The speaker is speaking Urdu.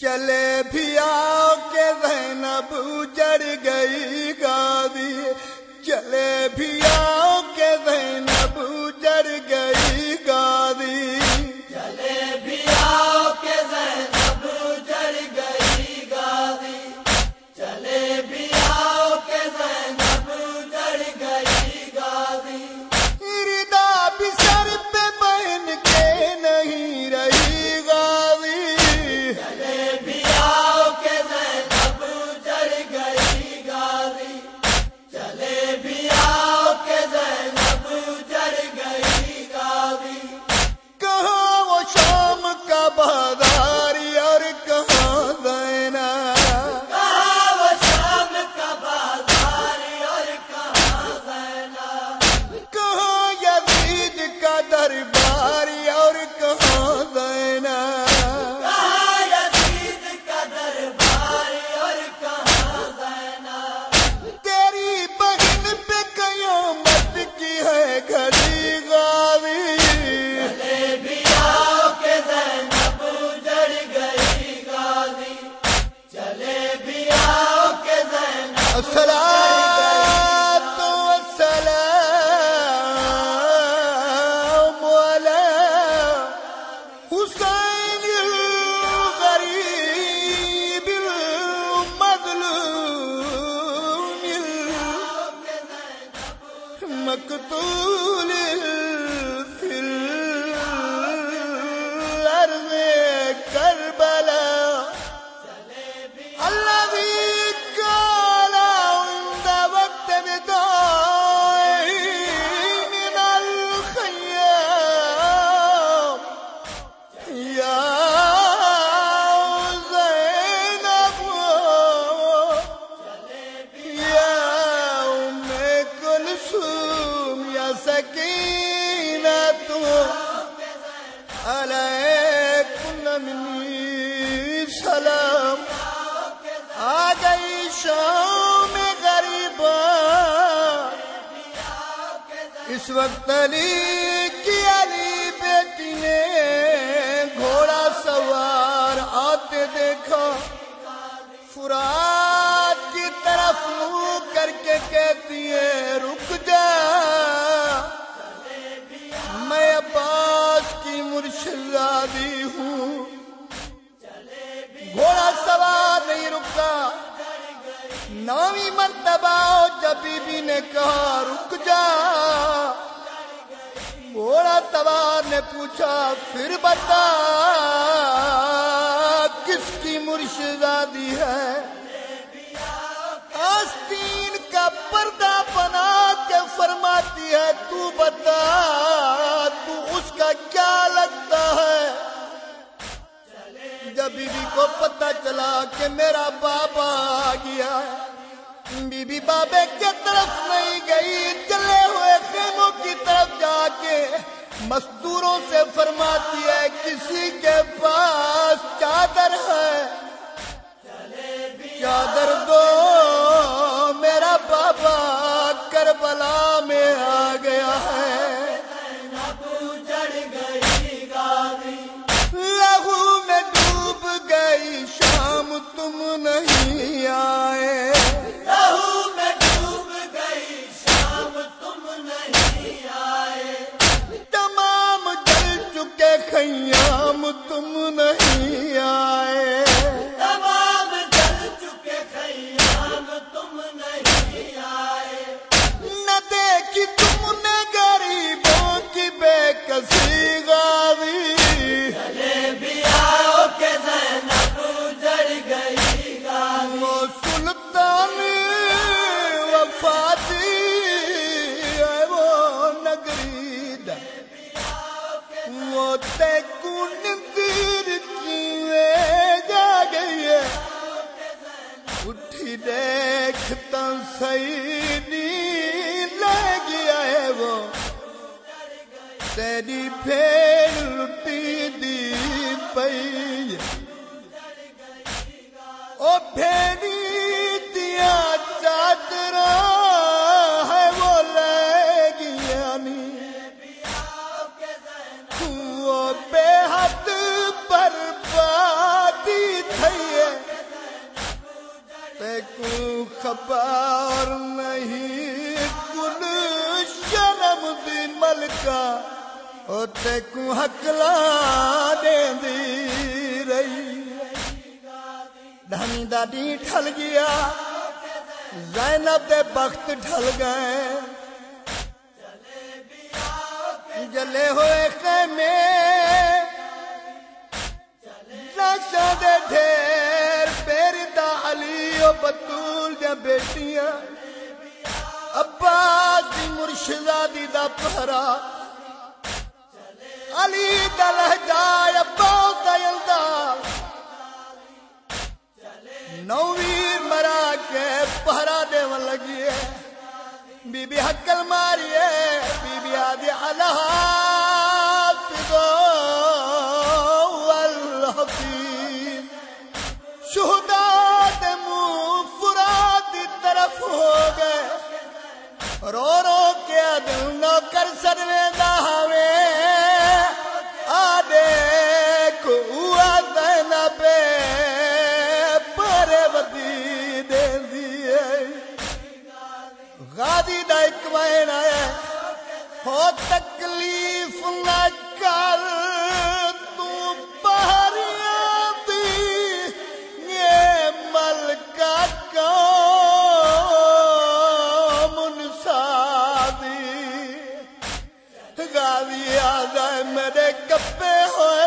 چلے بھی آؤ کے زینب جڑ گئی گادی چلے بھی شام غریب اس وقت علی کی علی بیٹی نے گھوڑا سوار آتے دیکھا فرات کی طرف منہ کر کے کہتی ہے، رک جا۔ میں عباس کی مرشدادی نویں مرتبہ جب بی بی نے کہا رک جا۔ گھوڑا سوار نے پوچھا، پھر بتا، کس کی مرشدادی ہے؟ آستین کا پردہ بنا کے فرماتی ہے، تو بتا، تو اس کا کیا لگتا ہے؟ جب بی بی کو پتا چلا کہ میرا بابا آ گیا بی بی بابے کے طرف نہیں گئی، چلے ہوئے خیموں کی طرف جا کے مزدوروں سے فرماتی ہے، کسی کے پاس چادر ہے۔ چادر دو، میرا بابا کربلا وہ تے کن کی جا گئی ہے اٹھی دیکھتا صحیح نہیں لے گیا ہے وہ۔ تیری پھیر دی پئی تے کو حکلا دیندی رہی۔ دھنی دادی ٹھل گیا۔ زینب دے بخت ڈھل گئے۔ جلے ہوئے خیمے۔ لاشاں دے ڈھیر پیری دا علی و بطول دیا بیٹیاں۔ عباس دی مرشدہ دی دا پہرا۔ علی نویر مرا کے پہرا دے لگی ہے۔ بی بی حکل ماری ہے۔ بی بی آدھی الحفیظ شہدا دے منہ فرات طرف ہو گئے۔ رو رو کے دل نو کر سروے دا ہاں۔ ہو تکلیف نہ کر، تو بہریاں دی یہ ملکہ قوم انسادی غازی آ جائے میرے گپے ہوئے